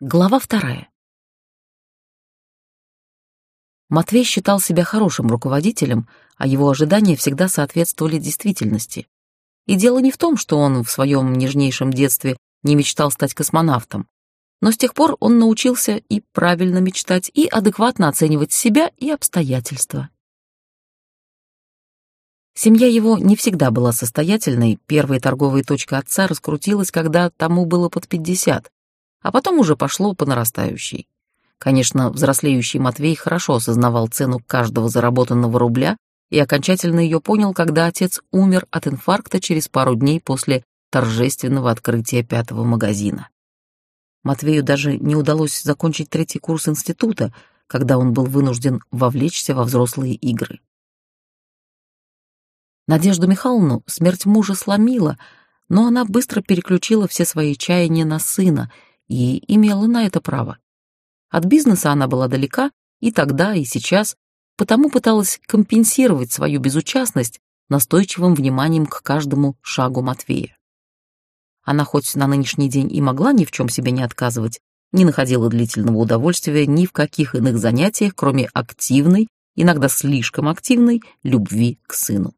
Глава вторая. Матвей считал себя хорошим руководителем, а его ожидания всегда соответствовали действительности. И дело не в том, что он в своем нежнейшем детстве не мечтал стать космонавтом, но с тех пор он научился и правильно мечтать, и адекватно оценивать себя и обстоятельства. Семья его не всегда была состоятельной, первая торговая точка отца раскрутилась, когда тому было под пятьдесят, а потом уже пошло по нарастающей. Конечно, взрослеющий Матвей хорошо осознавал цену каждого заработанного рубля и окончательно ее понял, когда отец умер от инфаркта через пару дней после торжественного открытия пятого магазина. Матвею даже не удалось закончить третий курс института, когда он был вынужден вовлечься во взрослые игры. Надежду Михайловну смерть мужа сломила, но она быстро переключила все свои чаяния на сына и имела на это право. От бизнеса она была далека и тогда, и сейчас, потому пыталась компенсировать свою безучастность настойчивым вниманием к каждому шагу Матвея. Она хоть на нынешний день и могла ни в чем себе не отказывать, не находила длительного удовольствия ни в каких иных занятиях, кроме активной, иногда слишком активной, любви к сыну.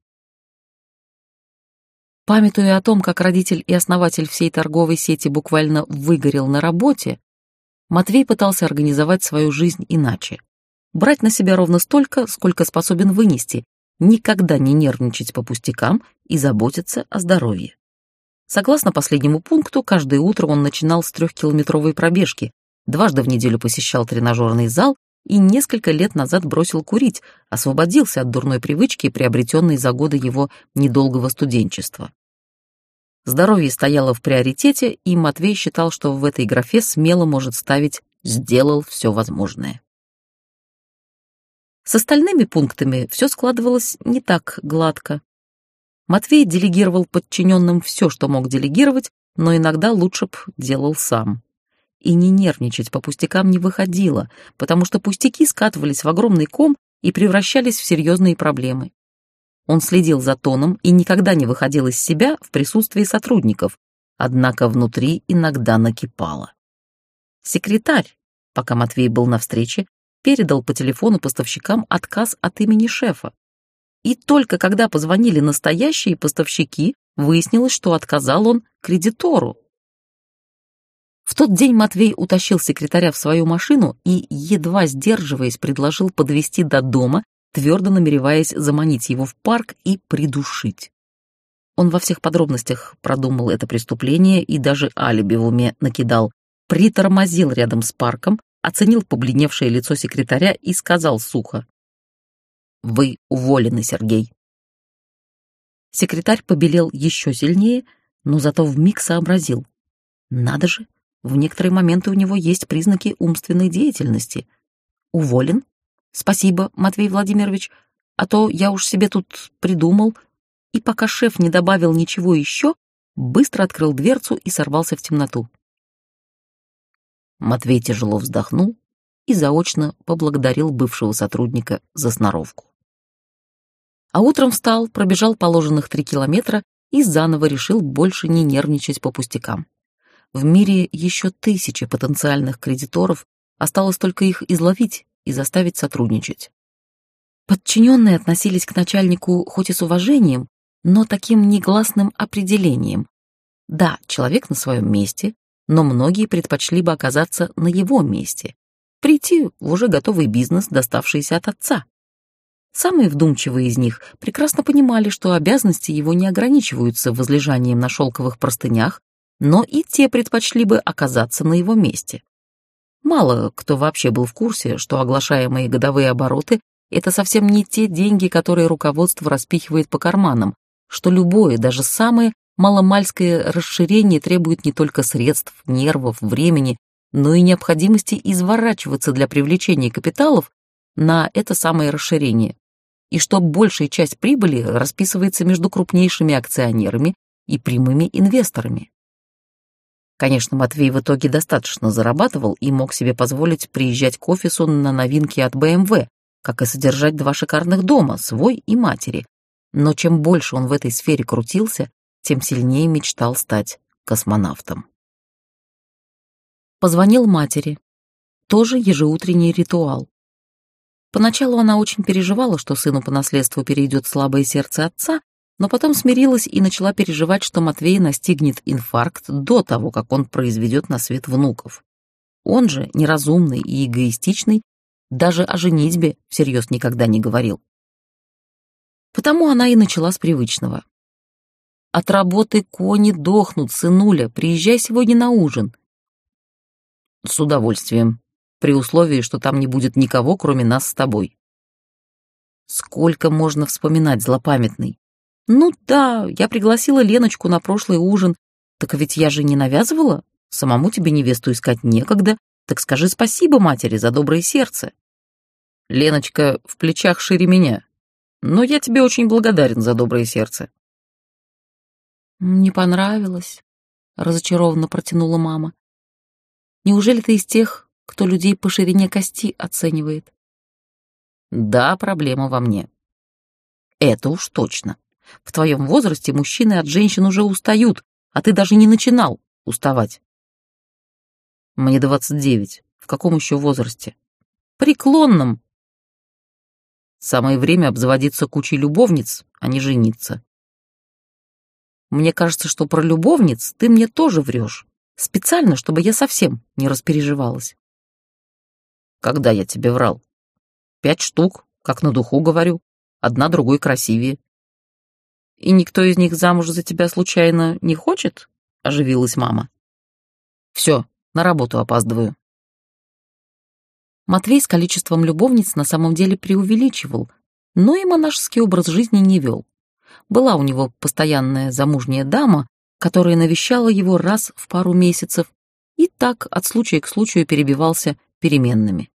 Памятуя о том, как родитель и основатель всей торговой сети буквально выгорел на работе, Матвей пытался организовать свою жизнь иначе. Брать на себя ровно столько, сколько способен вынести, никогда не нервничать по пустякам и заботиться о здоровье. Согласно последнему пункту, каждое утро он начинал с трехкилометровой пробежки, дважды в неделю посещал тренажерный зал и несколько лет назад бросил курить, освободился от дурной привычки, приобретенной за годы его недолгого студенчества. Здоровье стояло в приоритете, и Матвей считал, что в этой графе смело может ставить «сделал все возможное». С остальными пунктами все складывалось не так гладко. Матвей делегировал подчиненным все, что мог делегировать, но иногда лучше б делал сам. И не нервничать по пустякам не выходило, потому что пустяки скатывались в огромный ком и превращались в серьезные проблемы. Он следил за тоном и никогда не выходил из себя в присутствии сотрудников, однако внутри иногда накипало. Секретарь, пока Матвей был на встрече, передал по телефону поставщикам отказ от имени шефа. И только когда позвонили настоящие поставщики, выяснилось, что отказал он кредитору. В тот день Матвей утащил секретаря в свою машину и, едва сдерживаясь, предложил подвести до дома твердо намереваясь заманить его в парк и придушить. Он во всех подробностях продумал это преступление и даже алиби в уме накидал, притормозил рядом с парком, оценил побледневшее лицо секретаря и сказал сухо. «Вы уволены, Сергей». Секретарь побелел еще сильнее, но зато вмиг сообразил. Надо же, в некоторые моменты у него есть признаки умственной деятельности. Уволен «Спасибо, Матвей Владимирович, а то я уж себе тут придумал». И пока шеф не добавил ничего еще, быстро открыл дверцу и сорвался в темноту. Матвей тяжело вздохнул и заочно поблагодарил бывшего сотрудника за сноровку. А утром встал, пробежал положенных три километра и заново решил больше не нервничать по пустякам. В мире еще тысячи потенциальных кредиторов, осталось только их изловить и заставить сотрудничать. Подчиненные относились к начальнику хоть и с уважением, но таким негласным определением. Да, человек на своем месте, но многие предпочли бы оказаться на его месте, прийти в уже готовый бизнес, доставшийся от отца. Самые вдумчивые из них прекрасно понимали, что обязанности его не ограничиваются возлежанием на шелковых простынях, но и те предпочли бы оказаться на его месте. Мало кто вообще был в курсе, что оглашаемые годовые обороты — это совсем не те деньги, которые руководство распихивает по карманам, что любое, даже самое маломальское расширение требует не только средств, нервов, времени, но и необходимости изворачиваться для привлечения капиталов на это самое расширение. И что большая часть прибыли расписывается между крупнейшими акционерами и прямыми инвесторами. Конечно, Матвей в итоге достаточно зарабатывал и мог себе позволить приезжать к офису на новинки от БМВ, как и содержать два шикарных дома, свой и матери. Но чем больше он в этой сфере крутился, тем сильнее мечтал стать космонавтом. Позвонил матери. Тоже ежеутренний ритуал. Поначалу она очень переживала, что сыну по наследству перейдет слабое сердце отца, но потом смирилась и начала переживать, что Матвей настигнет инфаркт до того, как он произведет на свет внуков. Он же, неразумный и эгоистичный, даже о женитьбе всерьез никогда не говорил. Потому она и начала с привычного. «От работы кони дохнут, сынуля, приезжай сегодня на ужин». «С удовольствием», при условии, что там не будет никого, кроме нас с тобой. Сколько можно вспоминать, злопамятный? Ну да, я пригласила Леночку на прошлый ужин. Так ведь я же не навязывала. Самому тебе невесту искать некогда. Так скажи спасибо матери за доброе сердце. Леночка в плечах шире меня. Но я тебе очень благодарен за доброе сердце. Не понравилось, разочарованно протянула мама. Неужели ты из тех, кто людей по ширине кости оценивает. Да, проблема во мне. Это уж точно. В твоем возрасте мужчины от женщин уже устают, а ты даже не начинал уставать. Мне двадцать девять. В каком еще возрасте? Преклонном. Самое время обзаводиться кучей любовниц, а не жениться. Мне кажется, что про любовниц ты мне тоже врешь. Специально, чтобы я совсем не распереживалась. Когда я тебе врал? Пять штук, как на духу говорю. Одна другой красивее. И никто из них замуж за тебя случайно не хочет? Оживилась мама. Все, на работу опаздываю. Матвей с количеством любовниц на самом деле преувеличивал, но и монашеский образ жизни не вел. Была у него постоянная замужняя дама, которая навещала его раз в пару месяцев и так от случая к случаю перебивался переменными.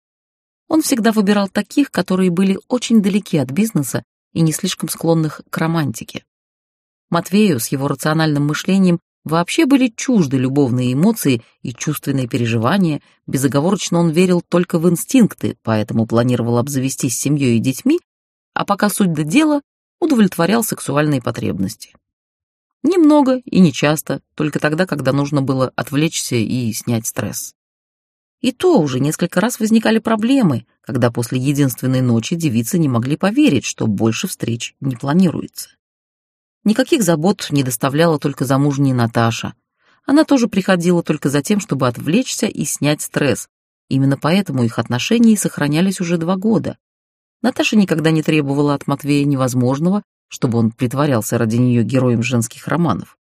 Он всегда выбирал таких, которые были очень далеки от бизнеса и не слишком склонных к романтике. Матвею с его рациональным мышлением вообще были чужды любовные эмоции и чувственные переживания, безоговорочно он верил только в инстинкты, поэтому планировал обзавестись семьей и детьми, а пока суть до дела, удовлетворял сексуальные потребности. Немного и нечасто, только тогда, когда нужно было отвлечься и снять стресс. И то уже несколько раз возникали проблемы, когда после единственной ночи девицы не могли поверить, что больше встреч не планируется. Никаких забот не доставляла только замужняя Наташа. Она тоже приходила только за тем, чтобы отвлечься и снять стресс. Именно поэтому их отношения сохранялись уже два года. Наташа никогда не требовала от Матвея невозможного, чтобы он притворялся ради нее героем женских романов.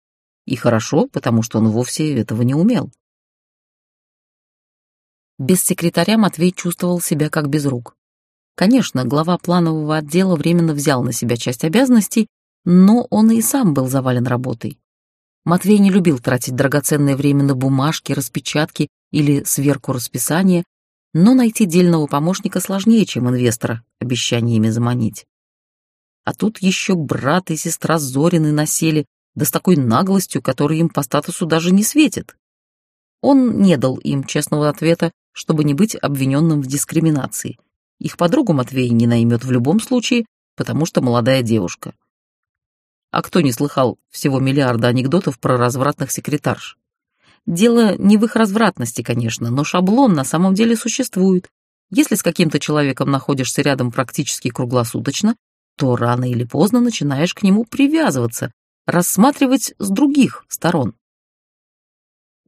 И хорошо, потому что он вовсе этого не умел. Без секретаря Матвей чувствовал себя как без рук. Конечно, глава планового отдела временно взял на себя часть обязанностей, но он и сам был завален работой. Матвей не любил тратить драгоценное время на бумажки, распечатки или сверку расписания, но найти дельного помощника сложнее, чем инвестора обещаниями заманить. А тут еще брат и сестра Зорины насели, да с такой наглостью, которая им по статусу даже не светит. Он не дал им честного ответа, чтобы не быть обвиненным в дискриминации. Их подругу Матвей не наймет в любом случае, потому что молодая девушка. А кто не слыхал всего миллиарда анекдотов про развратных секретарш? Дело не в их развратности, конечно, но шаблон на самом деле существует. Если с каким-то человеком находишься рядом практически круглосуточно, то рано или поздно начинаешь к нему привязываться, рассматривать с других сторон.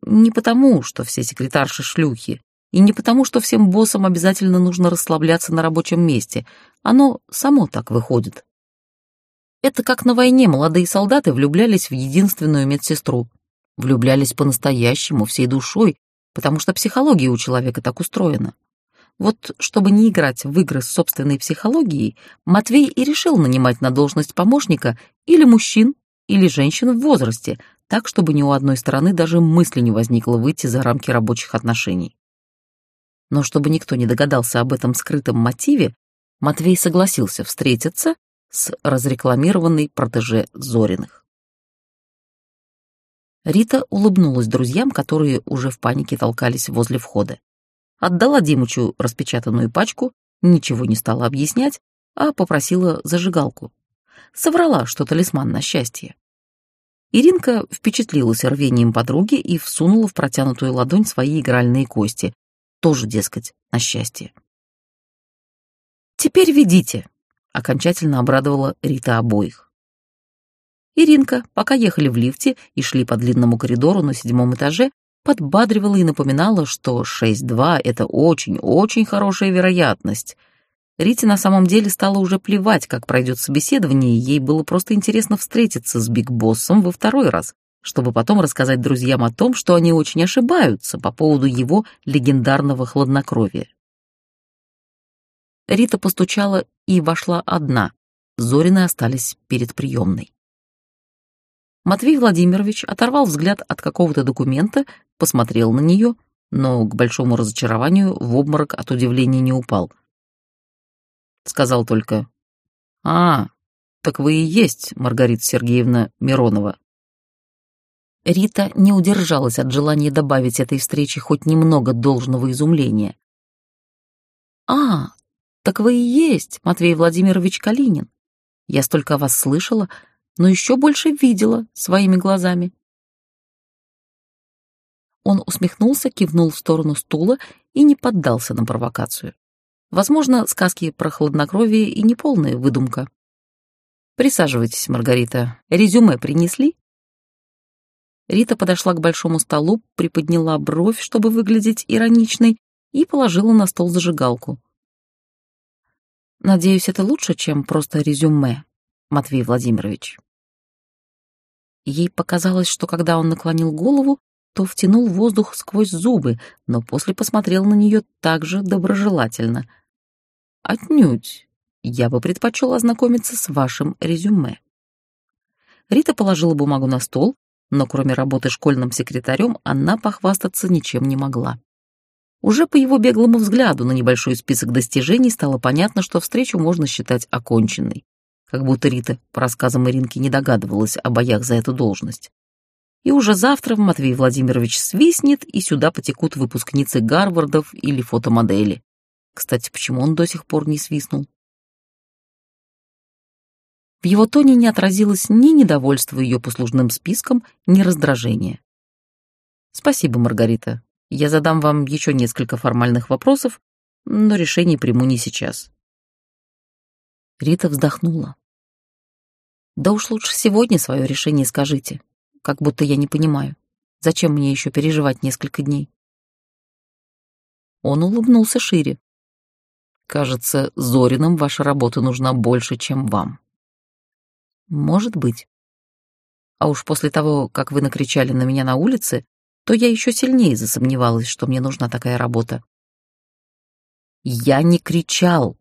Не потому, что все секретарши шлюхи, и не потому, что всем боссам обязательно нужно расслабляться на рабочем месте. Оно само так выходит. Это как на войне молодые солдаты влюблялись в единственную медсестру. Влюблялись по-настоящему, всей душой, потому что психология у человека так устроена. Вот чтобы не играть в игры с собственной психологией, Матвей и решил нанимать на должность помощника или мужчин, или женщин в возрасте, так, чтобы ни у одной стороны даже мысли не возникло выйти за рамки рабочих отношений. Но чтобы никто не догадался об этом скрытом мотиве, Матвей согласился встретиться с разрекламированной протеже Зориных. Рита улыбнулась друзьям, которые уже в панике толкались возле входа. Отдала Димычу распечатанную пачку, ничего не стала объяснять, а попросила зажигалку. Соврала, что талисман на счастье. Иринка впечатлилась рвением подруги и всунула в протянутую ладонь свои игральные кости. Тоже, дескать, на счастье. «Теперь ведите», — окончательно обрадовала Рита обоих. Иринка, пока ехали в лифте и шли по длинному коридору на седьмом этаже, подбадривала и напоминала, что 6-2 — это очень-очень хорошая вероятность. Рите на самом деле стало уже плевать, как пройдет собеседование, и ей было просто интересно встретиться с Биг Боссом во второй раз, чтобы потом рассказать друзьям о том, что они очень ошибаются по поводу его легендарного хладнокровия. Рита постучала и вошла одна. Зорины остались перед приемной. Матвей Владимирович оторвал взгляд от какого-то документа, посмотрел на нее, но, к большому разочарованию, в обморок от удивления не упал. Сказал только «А, так вы и есть Маргарита Сергеевна Миронова». Рита не удержалась от желания добавить этой встрече хоть немного должного изумления. «А, так вы и есть Матвей Владимирович Калинин. Я столько вас слышала, но еще больше видела своими глазами. Он усмехнулся, кивнул в сторону стула и не поддался на провокацию. Возможно, сказки про хладнокровие и неполная выдумка. «Присаживайтесь, Маргарита. Резюме принесли?» Рита подошла к большому столу, приподняла бровь, чтобы выглядеть ироничной, и положила на стол зажигалку. «Надеюсь, это лучше, чем просто резюме, Матвей Владимирович». Ей показалось, что когда он наклонил голову, то втянул воздух сквозь зубы, но после посмотрел на нее также доброжелательно. «Отнюдь. Я бы предпочел ознакомиться с вашим резюме». Рита положила бумагу на стол, но кроме работы школьным секретарем она похвастаться ничем не могла. Уже по его беглому взгляду на небольшой список достижений стало понятно, что встречу можно считать оконченной как будто Рита по рассказам Иринки не догадывалась о боях за эту должность. И уже завтра Матвей Владимирович свистнет, и сюда потекут выпускницы Гарвардов или фотомодели. Кстати, почему он до сих пор не свистнул? В его тоне не отразилось ни недовольства ее послужным списком, ни раздражения. «Спасибо, Маргарита. Я задам вам еще несколько формальных вопросов, но решение приму не сейчас». Рита вздохнула. Да уж лучше сегодня свое решение скажите, как будто я не понимаю. Зачем мне еще переживать несколько дней? Он улыбнулся шире. Кажется, Зориным ваша работа нужна больше, чем вам. Может быть. А уж после того, как вы накричали на меня на улице, то я еще сильнее засомневалась, что мне нужна такая работа. Я не кричал,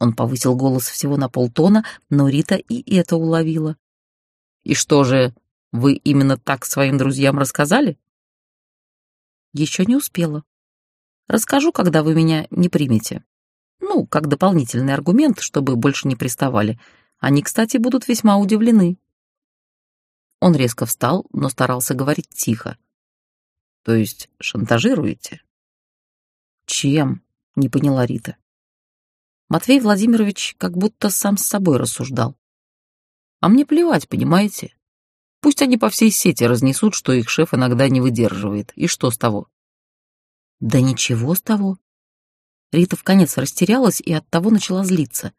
он повысил голос всего на полтона, но Рита и это уловила. «И что же, вы именно так своим друзьям рассказали?» «Еще не успела. Расскажу, когда вы меня не примете. Ну, как дополнительный аргумент, чтобы больше не приставали. Они, кстати, будут весьма удивлены». Он резко встал, но старался говорить тихо. «То есть шантажируете?» «Чем?» — не поняла Рита. Матвей Владимирович как будто сам с собой рассуждал. А мне плевать, понимаете? Пусть они по всей сети разнесут, что их шеф иногда не выдерживает. И что с того? Да ничего с того. Рита в конец растерялась и оттого начала злиться.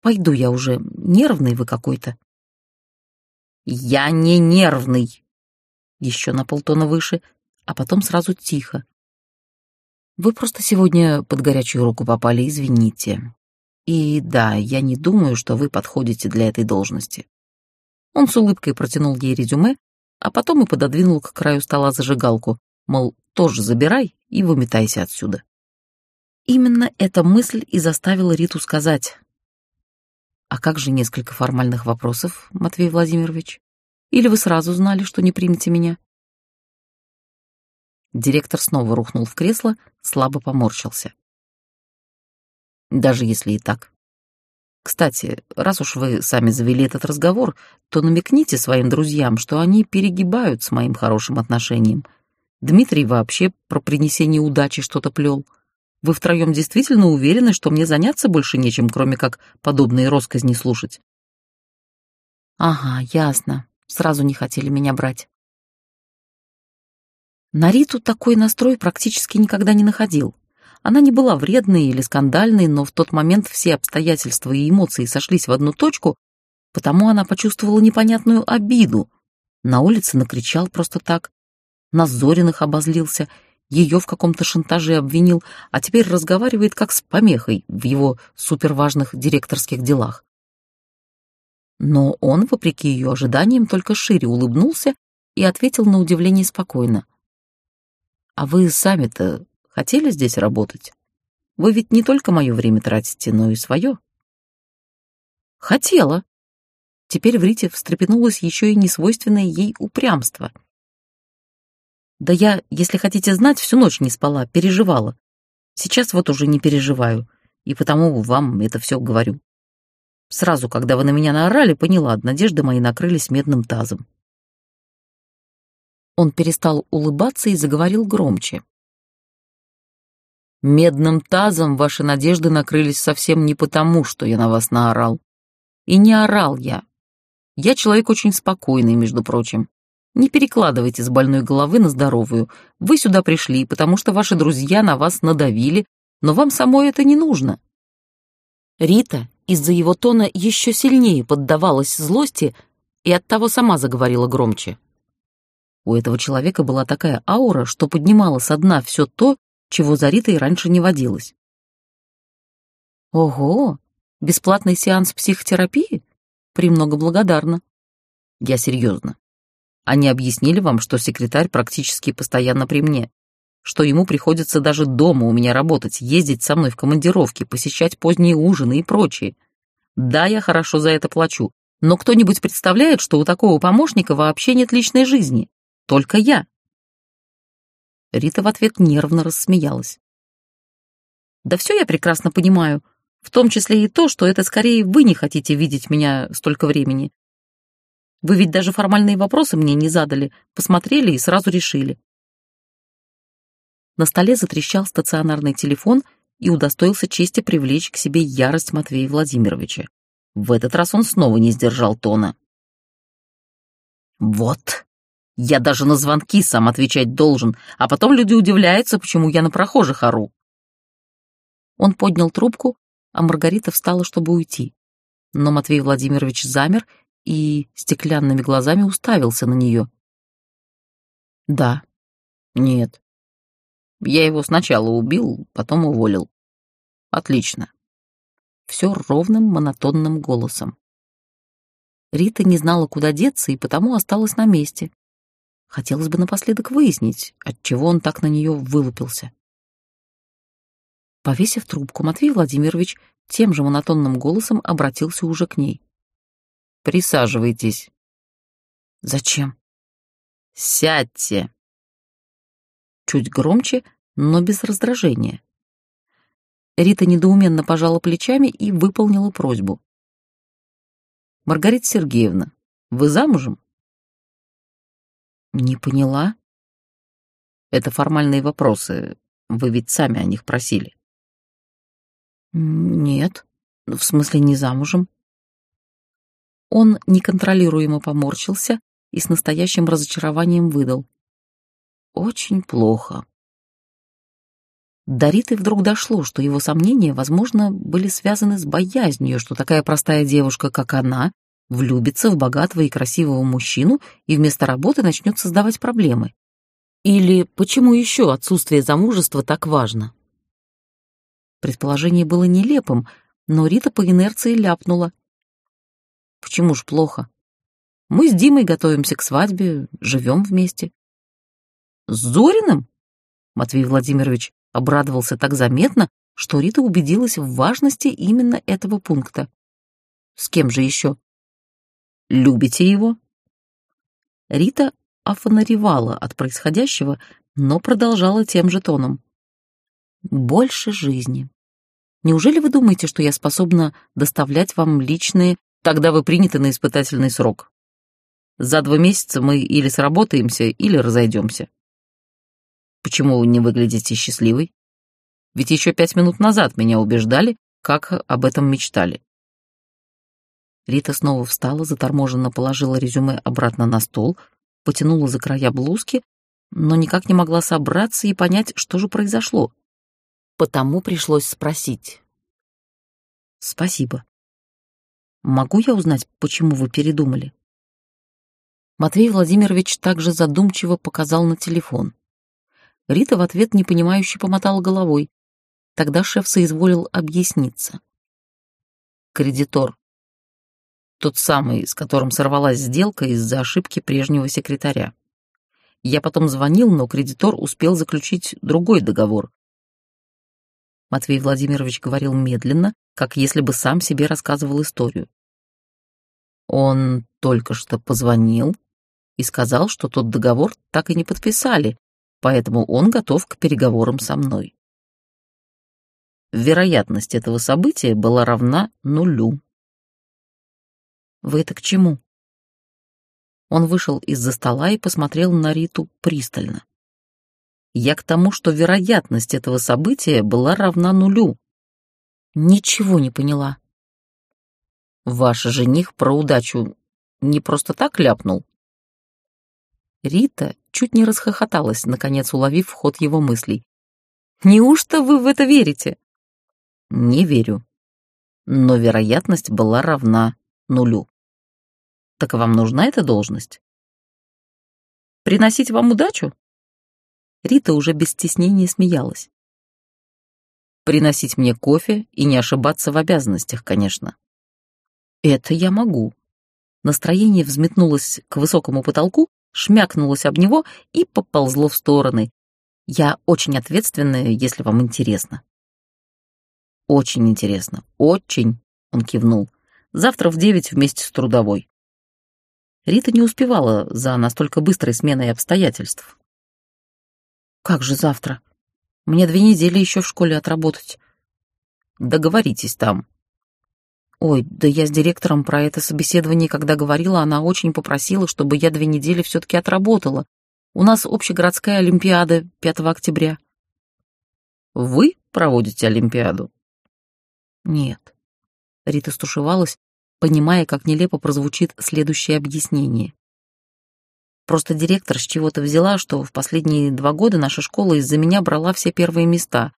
Пойду я уже, нервный вы какой-то. Я не нервный. Еще на полтона выше, а потом сразу тихо. Вы просто сегодня под горячую руку попали, извините. И да, я не думаю, что вы подходите для этой должности. Он с улыбкой протянул ей резюме, а потом и пододвинул к краю стола зажигалку, мол, тоже забирай и выметайся отсюда. Именно эта мысль и заставила Риту сказать. «А как же несколько формальных вопросов, Матвей Владимирович? Или вы сразу знали, что не примете меня?» Директор снова рухнул в кресло, слабо поморщился. Даже если и так. Кстати, раз уж вы сами завели этот разговор, то намекните своим друзьям, что они перегибают с моим хорошим отношением. Дмитрий вообще про принесение удачи что-то плел. Вы втроем действительно уверены, что мне заняться больше нечем, кроме как подобные росказни слушать? Ага, ясно. Сразу не хотели меня брать. На Риту такой настрой практически никогда не находил. Она не была вредной или скандальной, но в тот момент все обстоятельства и эмоции сошлись в одну точку, потому она почувствовала непонятную обиду. На улице накричал просто так, на Зориных обозлился, ее в каком-то шантаже обвинил, а теперь разговаривает как с помехой в его суперважных директорских делах. Но он, вопреки ее ожиданиям, только шире улыбнулся и ответил на удивление спокойно. «А вы сами-то хотели здесь работать? Вы ведь не только мое время тратите, но и свое». «Хотела». Теперь в Рите встрепенулось еще и несвойственное ей упрямство. «Да я, если хотите знать, всю ночь не спала, переживала. Сейчас вот уже не переживаю, и потому вам это все говорю. Сразу, когда вы на меня наорали, поняла, надежды мои накрылись медным тазом. Он перестал улыбаться и заговорил громче. «Медным тазом ваши надежды накрылись совсем не потому, что я на вас наорал. И не орал я. Я человек очень спокойный, между прочим. Не перекладывайте с больной головы на здоровую. Вы сюда пришли, потому что ваши друзья на вас надавили, но вам самой это не нужно». Рита из-за его тона еще сильнее поддавалась злости и оттого сама заговорила громче. У этого человека была такая аура, что поднимала со дна все то, чего за Ритой раньше не водилось. «Ого! Бесплатный сеанс психотерапии? Премного благодарна». «Я серьезно. Они объяснили вам, что секретарь практически постоянно при мне, что ему приходится даже дома у меня работать, ездить со мной в командировки, посещать поздние ужины и прочее. Да, я хорошо за это плачу, но кто-нибудь представляет, что у такого помощника вообще нет личной жизни? Только я. Рита в ответ нервно рассмеялась. Да все я прекрасно понимаю, в том числе и то, что это скорее вы не хотите видеть меня столько времени. Вы ведь даже формальные вопросы мне не задали, посмотрели и сразу решили. На столе затрещал стационарный телефон и удостоился чести привлечь к себе ярость Матвея Владимировича. В этот раз он снова не сдержал тона. «Вот, я даже на звонки сам отвечать должен, а потом люди удивляются, почему я на прохожих ору». Он поднял трубку, а Маргарита встала, чтобы уйти. Но Матвей Владимирович замер и стеклянными глазами уставился на нее. «Да. Нет. Я его сначала убил, потом уволил. Отлично. Все ровным монотонным голосом. Рита не знала, куда деться, и потому осталась на месте. Хотелось бы напоследок выяснить, отчего он так на нее вылупился. Повесив трубку, Матвей Владимирович тем же монотонным голосом обратился уже к ней. «Присаживайтесь». «Зачем?» «Сядьте», чуть громче, но без раздражения. Рита недоуменно пожала плечами и выполнила просьбу. «Маргарита Сергеевна, вы замужем?» «Не поняла». «Это формальные вопросы. Вы ведь сами о них просили». «Нет, в смысле не замужем». Он неконтролируемо поморщился и с настоящим разочарованием выдал очень плохо. До Риты вдруг дошло, что его сомнения, возможно, были связаны с боязнью, что такая простая девушка, как она, влюбится в богатого и красивого мужчину и вместо работы начнет создавать проблемы. Или почему еще отсутствие замужества так важно? Предположение было нелепым, но Рита по инерции ляпнула. Почему ж плохо? Мы с Димой готовимся к свадьбе, живем вместе. С Зориным? Матвей Владимирович обрадовался так заметно, что Рита убедилась в важности именно этого пункта. С кем же еще? Любите его? Рита офонаревала от происходящего, но продолжала тем же тоном. Больше жизни. Неужели вы думаете, что я способна доставлять вам личные, тогда вы приняты на испытательный срок? За два месяца мы или сработаемся, или разойдемся. Почему вы не выглядите счастливой? Ведь еще пять минут назад меня убеждали, как об этом мечтали. Рита снова встала, заторможенно положила резюме обратно на стол, потянула за края блузки, но никак не могла собраться и понять, что же произошло. Потому пришлось спросить. «Спасибо. Могу я узнать, почему вы передумали?» Матвей Владимирович также задумчиво показал на телефон. Рита в ответ непонимающе помотала головой. Тогда шеф соизволил объясниться. Кредитор. Тот самый, с которым сорвалась сделка из-за ошибки прежнего секретаря. Я потом звонил, но кредитор успел заключить другой договор. Матвей Владимирович говорил медленно, как если бы сам себе рассказывал историю. Он только что позвонил и сказал, что тот договор так и не подписали, поэтому он готов к переговорам со мной. Вероятность этого события была равна нулю. «Вы это к чему?» Он вышел из-за стола и посмотрел на Риту пристально. «Я к тому, что вероятность этого события была равна нулю». «Ничего не поняла». «Ваш жених про удачу не просто так ляпнул?» Рита чуть не расхохоталась, наконец уловив ход его мыслей. «Неужто вы в это верите?» «Не верю. Но вероятность была равна нулю. Так вам нужна эта должность?» «Приносить вам удачу?» Рита уже без стеснения смеялась. «Приносить мне кофе и не ошибаться в обязанностях, конечно». «Это я могу». Настроение взметнулось к высокому потолку, шмякнулось об него и поползло в стороны. Я очень ответственная, если вам интересно. Очень интересно, очень, он кивнул. Завтра в девять вместе с трудовой. Рита не успевала за настолько быстрой сменой обстоятельств. Как же завтра? Мне две недели еще в школе отработать. Договоритесь там. Ой, да я с директором про это собеседование, когда говорила, она очень попросила, чтобы я две недели все-таки отработала. У нас общегородская олимпиада 5 октября. Вы проводите олимпиаду? Нет. Рита стушевалась, понимая, как нелепо прозвучит следующее объяснение. Просто директор с чего-то взяла, что в последние два года наша школа из-за меня брала все первые места.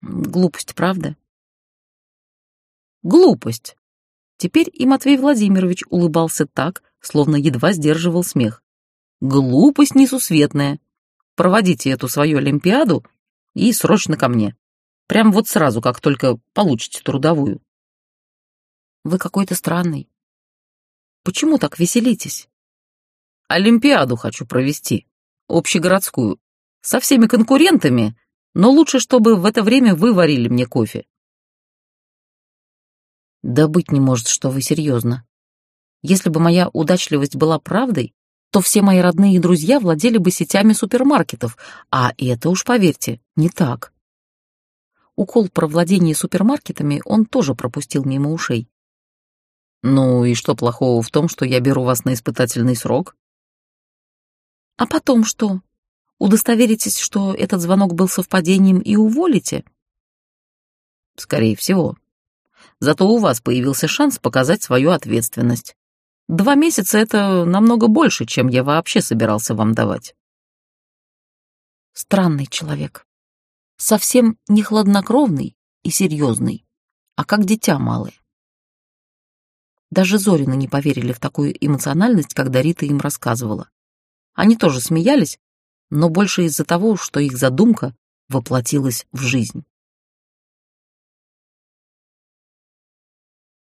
Глупость, правда? Глупость. Теперь и Матвей Владимирович улыбался так, словно едва сдерживал смех. Глупость несусветная. Проводите эту свою Олимпиаду и срочно ко мне. Прям вот сразу, как только получите трудовую. Вы какой-то странный. Почему так веселитесь? Олимпиаду хочу провести, общегородскую, со всеми конкурентами, но лучше, чтобы в это время вы варили мне кофе. Да быть не может, что вы серьезно. Если бы моя удачливость была правдой, то все мои родные и друзья владели бы сетями супермаркетов, а это уж, поверьте, не так. Укол про владение супермаркетами он тоже пропустил мимо ушей. «Ну и что плохого в том, что я беру вас на испытательный срок?» «А потом что? Удостоверитесь, что этот звонок был совпадением и уволите?» «Скорее всего», Зато у вас появился шанс показать свою ответственность. Два месяца — это намного больше, чем я вообще собирался вам давать. Странный человек. Совсем не хладнокровный и серьезный, а как дитя малое. Даже Зорины не поверили в такую эмоциональность, когда Рита им рассказывала. Они тоже смеялись, но больше из-за того, что их задумка воплотилась в жизнь.